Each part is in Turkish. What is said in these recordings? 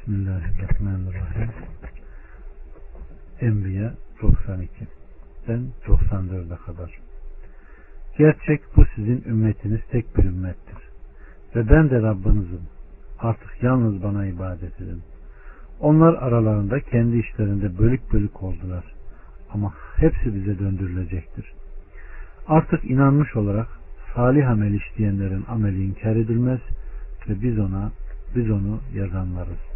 Bismillahirrahmanirrahim. Enbiya 92'den 94'e kadar. Gerçek bu sizin ümmetiniz tek bir ümmettir. Ve ben de Rabbinizim. Artık yalnız bana ibadet edin. Onlar aralarında kendi işlerinde bölük bölük oldular. Ama hepsi bize döndürülecektir. Artık inanmış olarak salih amel işleyenlerin ameli inkar edilmez ve biz ona biz onu yazanlarız.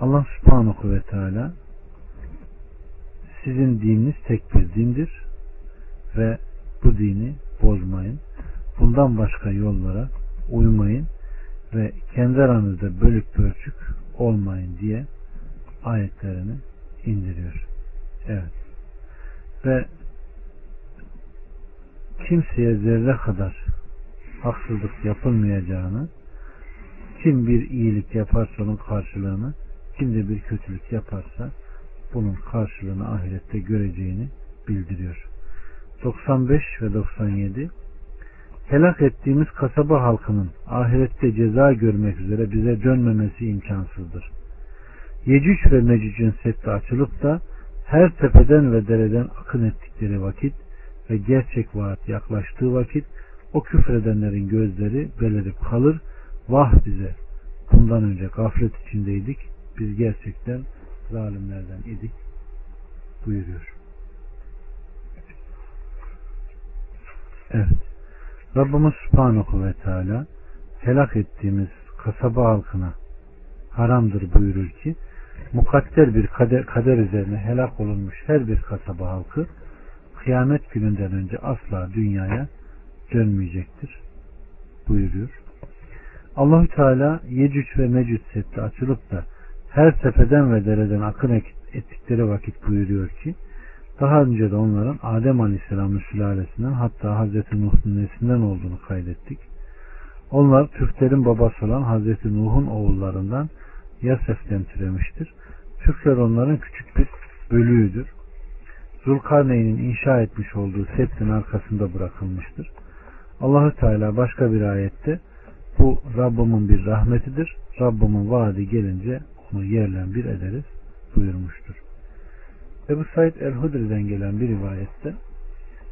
Allah subhanahu ve teala sizin dininiz tek bir dindir ve bu dini bozmayın. Bundan başka yollara uymayın ve kendi aranızda bölük bölçük olmayın diye ayetlerini indiriyor. Evet. Ve kimseye zerre kadar haksızlık yapılmayacağını kim bir iyilik yaparsa onun karşılığını kim de bir kötülük yaparsa bunun karşılığını ahirette göreceğini bildiriyor. 95 ve 97 Helak ettiğimiz kasaba halkının ahirette ceza görmek üzere bize dönmemesi imkansızdır. Yecüc ve Mecüc'ün seddi açılıp da her tepeden ve dereden akın ettikleri vakit ve gerçek vaat yaklaştığı vakit o küfredenlerin gözleri belerip kalır. Vah bize! Bundan önce gaflet içindeydik. Biz gerçekten zalimlerden idik buyuruyor. Evet. Rabbimiz Subhanahu ve Teala helak ettiğimiz kasaba halkına haramdır buyurur ki mukadder bir kader, kader üzerine helak olunmuş her bir kasaba halkı kıyamet gününden önce asla dünyaya dönmeyecektir buyuruyor. Allahü Teala Yecüc ve Mecüc setti açılıp da her tepeden ve dereden akın ettikleri vakit buyuruyor ki daha önce de onların Adem Aleyhisselam'ın sülalesinden hatta Hazreti Nuh'un nesinden olduğunu kaydettik. Onlar Türklerin babası olan Hazreti Nuh'un oğullarından Yasef'ten türemiştir. Türkler onların küçük bir bölüğüdür. Zulkarneyn'in inşa etmiş olduğu septin arkasında bırakılmıştır. Allahü Teala başka bir ayette bu Rabbimin bir rahmetidir. Rabbimin vaadi gelince onu yerlen bir ederiz buyurmuştur. Ebu Said el-Hudri'den gelen bir rivayette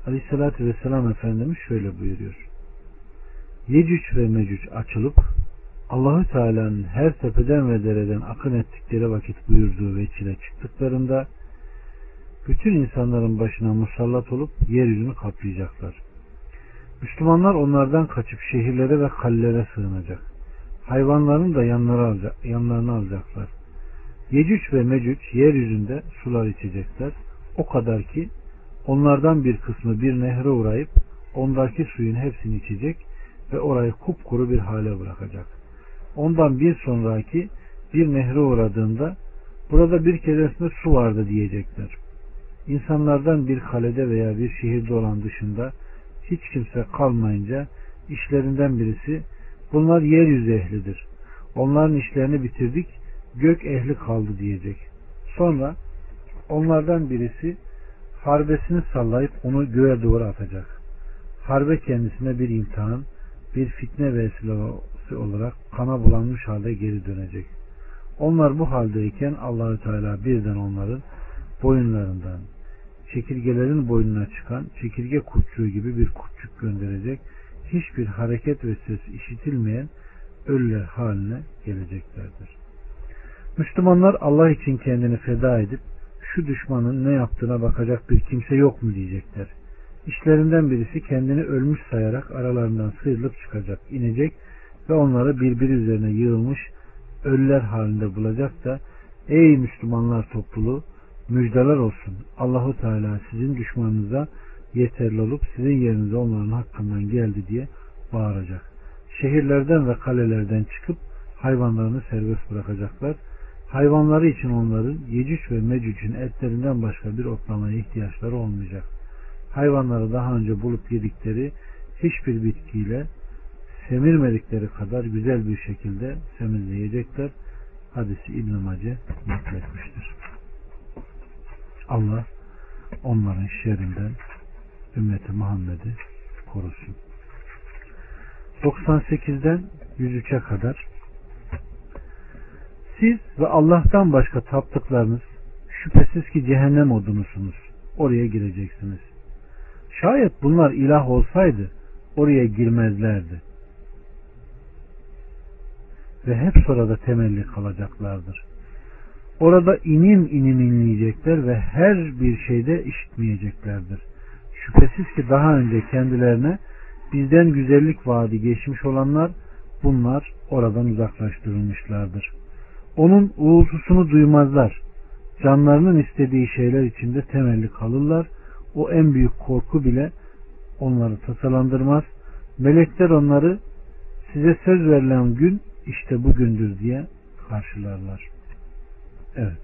Aleyhisselatü Vesselam Efendimiz şöyle buyuruyor. Yecüc ve Mecüc açılıp Allahü Teala'nın her tepeden ve dereden akın ettikleri vakit buyurduğu veçile çıktıklarında bütün insanların başına musallat olup yeryüzünü kaplayacaklar. Müslümanlar onlardan kaçıp şehirlere ve kallere sığınacak. Hayvanların da yanlara alacak, yanlarına alacaklar. Yecüc ve Mecüc yeryüzünde sular içecekler. O kadar ki onlardan bir kısmı bir nehre uğrayıp ondaki suyun hepsini içecek ve orayı kupkuru bir hale bırakacak. Ondan bir sonraki bir nehre uğradığında burada bir keresinde su vardı diyecekler. İnsanlardan bir kalede veya bir şehirde olan dışında hiç kimse kalmayınca işlerinden birisi bunlar yeryüzü ehlidir. Onların işlerini bitirdik gök ehli kaldı diyecek. Sonra onlardan birisi harbesini sallayıp onu göğe doğru atacak. Harbe kendisine bir imtihan, bir fitne vesilesi olarak kana bulanmış halde geri dönecek. Onlar bu haldeyken Allahü Teala birden onların boyunlarından çekirgelerin boynuna çıkan çekirge kurtçuğu gibi bir kurtçuk gönderecek. Hiçbir hareket ve ses işitilmeyen ölüler haline geleceklerdir. Müslümanlar Allah için kendini feda edip şu düşmanın ne yaptığına bakacak bir kimse yok mu diyecekler. İşlerinden birisi kendini ölmüş sayarak aralarından sıyrılıp çıkacak, inecek ve onları birbiri üzerine yığılmış ölüler halinde bulacak da ey Müslümanlar topluluğu müjdeler olsun. Allahu Teala sizin düşmanınıza yeterli olup sizin yerinize onların hakkından geldi diye bağıracak. Şehirlerden ve kalelerden çıkıp hayvanlarını serbest bırakacaklar Hayvanları için onların Yecüc ve Mecüc'ün etlerinden başka bir otlamaya ihtiyaçları olmayacak. Hayvanları daha önce bulup yedikleri hiçbir bitkiyle semirmedikleri kadar güzel bir şekilde semizleyecekler. Hadisi İbn-i Mace nakletmiştir. Allah onların şerrinden ümmeti Muhammed'i korusun. 98'den 103'e kadar Siz ve Allah'tan başka taptıklarınız şüphesiz ki cehennem odunusunuz. Oraya gireceksiniz. Şayet bunlar ilah olsaydı oraya girmezlerdi. Ve hep sonra temelli kalacaklardır. Orada inim inim inleyecekler ve her bir şeyde işitmeyeceklerdir. Şüphesiz ki daha önce kendilerine bizden güzellik vaadi geçmiş olanlar bunlar oradan uzaklaştırılmışlardır. Onun uğultusunu duymazlar. Canlarının istediği şeyler içinde temelli kalırlar. O en büyük korku bile onları tasalandırmaz. Melekler onları size söz verilen gün işte bugündür diye karşılarlar. Evet.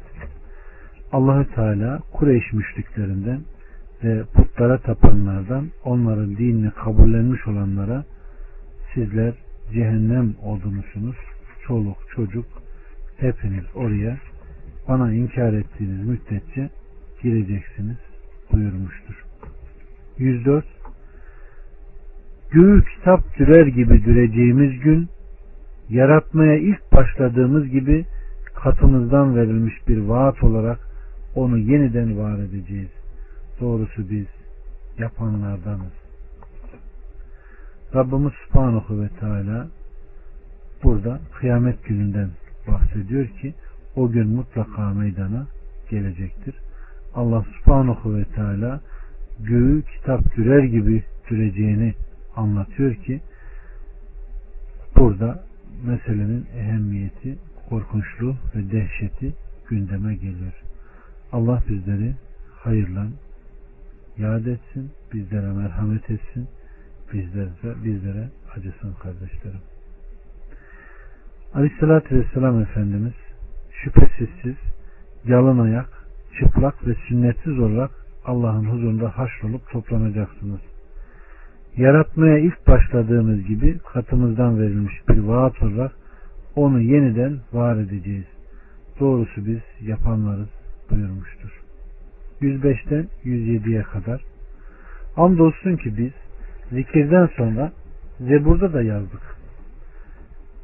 Allahü Teala Kureyş müşriklerinden ve putlara tapanlardan onların dinini kabullenmiş olanlara sizler cehennem odunusunuz. Çoluk çocuk hepiniz oraya bana inkar ettiğiniz müddetçe gireceksiniz buyurmuştur. 104 Göğü kitap dürer gibi düreceğimiz gün yaratmaya ilk başladığımız gibi katımızdan verilmiş bir vaat olarak onu yeniden var edeceğiz. Doğrusu biz yapanlardanız. Rabbimiz Subhanahu ve Teala burada kıyamet gününden bahsediyor ki o gün mutlaka meydana gelecektir. Allah Subhanahu ve Teala göğü kitap dürer gibi düreceğini anlatıyor ki burada meselenin ehemmiyeti, korkunçluğu ve dehşeti gündeme geliyor. Allah bizleri hayırla yad etsin, bizlere merhamet etsin, bizlere, bizlere acısın kardeşlerim. Aleyhissalatü Vesselam Efendimiz şüphesiz siz yalın ayak, çıplak ve sünnetsiz olarak Allah'ın huzurunda haşrolup toplanacaksınız. Yaratmaya ilk başladığımız gibi katımızdan verilmiş bir vaat olarak onu yeniden var edeceğiz. Doğrusu biz yapanlarız buyurmuştur. 105'ten 107'ye kadar Andolsun ki biz zikirden sonra Zebur'da da yazdık.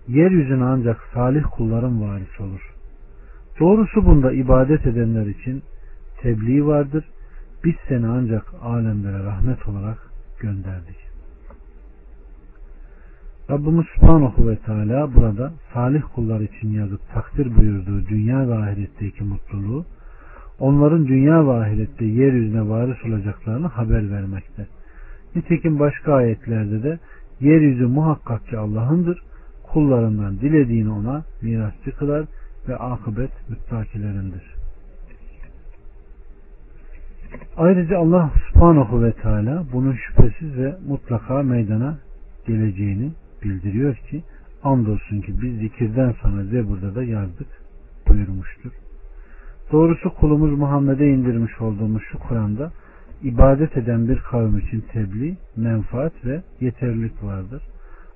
Yeryüzüne ancak salih kulların varis olur. Doğrusu bunda ibadet edenler için tebliğ vardır. Biz seni ancak alemlere rahmet olarak gönderdik. Rabbimiz Subhanahu ve Teala burada salih kullar için yazıp takdir buyurduğu dünya ve ahiretteki mutluluğu onların dünya ve ahirette yeryüzüne varis olacaklarını haber vermekte. Nitekim başka ayetlerde de yeryüzü muhakkak ki Allah'ındır. Kullarından dilediğini ona mirasçı kılar ve akıbet müttakilerindir. Ayrıca Allah subhanahu ve teala bunun şüphesiz ve mutlaka meydana geleceğini bildiriyor ki andolsun ki biz zikirden sonra Zebur'da da yazdık buyurmuştur. Doğrusu kulumuz Muhammed'e indirmiş olduğumuz şu Kur'an'da ibadet eden bir kavim için tebliğ, menfaat ve yeterlilik vardır.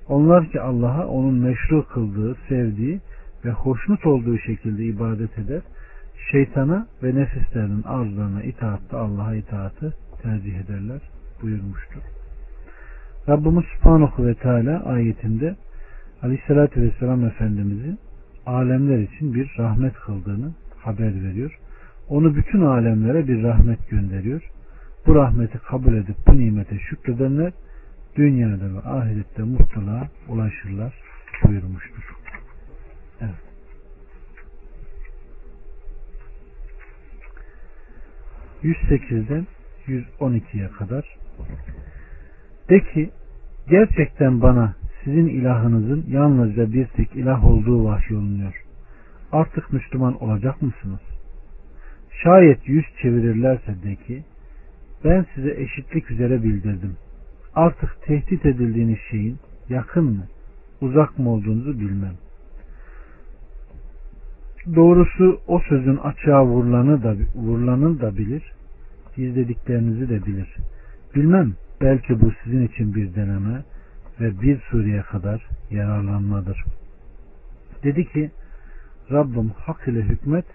Onlar ki Allah'a onun meşru kıldığı, sevdiği ve hoşnut olduğu şekilde ibadet eder, şeytana ve nefislerinin arzularına itaatte Allah'a itaatı tercih ederler buyurmuştur. Rabbimiz Subhanahu ve Teala ayetinde Aleyhisselatü Vesselam Efendimiz'i alemler için bir rahmet kıldığını haber veriyor. Onu bütün alemlere bir rahmet gönderiyor. Bu rahmeti kabul edip bu nimete şükredenler dünyada ve ahirette mutluluğa ulaşırlar buyurmuştur. Evet. ...108'den 112'ye kadar de ki gerçekten bana sizin ilahınızın yalnızca bir tek ilah olduğu vahyolunuyor. Artık Müslüman olacak mısınız? Şayet yüz çevirirlerse de ki ben size eşitlik üzere bildirdim. Artık tehdit edildiğiniz şeyin yakın mı, uzak mı olduğunuzu bilmem. Doğrusu o sözün açığa vurulanı da, vurulanı da bilir, gizlediklerinizi de bilir. Bilmem Belki bu sizin için bir deneme ve bir sureye kadar yararlanmadır. Dedi ki Rabbim hak ile hükmet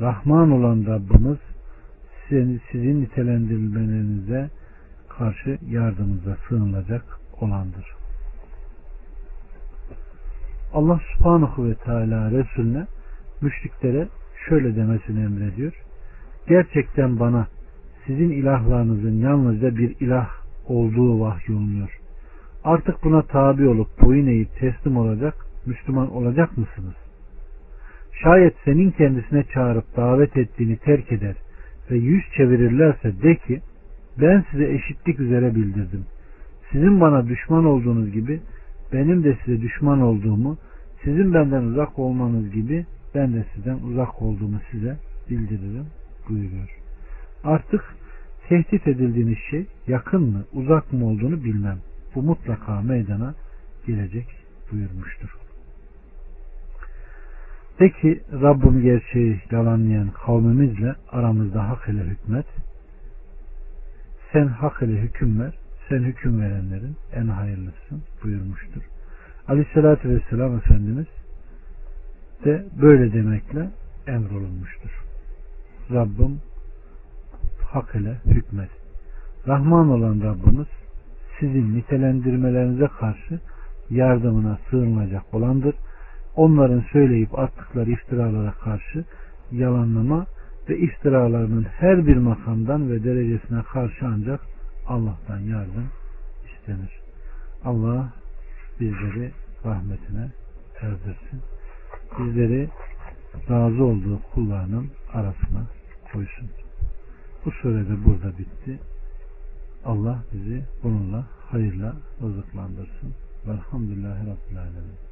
Rahman olan Rabbimiz sizin, sizin nitelendirilmelerinize karşı yardımınıza sığınılacak olandır. Allah subhanahu ve teala Resulüne müşriklere şöyle demesini emrediyor. Gerçekten bana sizin ilahlarınızın yalnızca bir ilah olduğu vahyolunuyor. Artık buna tabi olup boyun eğip teslim olacak, Müslüman olacak mısınız? Şayet senin kendisine çağırıp davet ettiğini terk eder ve yüz çevirirlerse de ki ben size eşitlik üzere bildirdim. Sizin bana düşman olduğunuz gibi benim de size düşman olduğumu, sizin benden uzak olmanız gibi ben de sizden uzak olduğumu size bildiririm buyuruyor. Artık tehdit edildiğiniz şey yakın mı, uzak mı olduğunu bilmem. Bu mutlaka meydana gelecek buyurmuştur. Peki Rabbim gerçeği yalanlayan kavmimizle aramızda hak ile hükmet. Sen hak ile hüküm ver. Sen hüküm verenlerin en hayırlısın buyurmuştur. Aleyhissalatü vesselam Efendimiz de böyle demekle emrolunmuştur. Rabbim hak ile hükmet. Rahman olan Rabbimiz sizin nitelendirmelerinize karşı yardımına sığınılacak olandır. Onların söyleyip attıkları iftiralara karşı yalanlama ve iftiralarının her bir makamdan ve derecesine karşı ancak Allah'tan yardım istenir. Allah bizleri rahmetine erdirsin. Bizleri razı olduğu kullarının arasına koysun. Bu surede burada bitti. Allah bizi bununla hayırla rızıklandırsın. Velhamdülillahi Rabbil Alemin.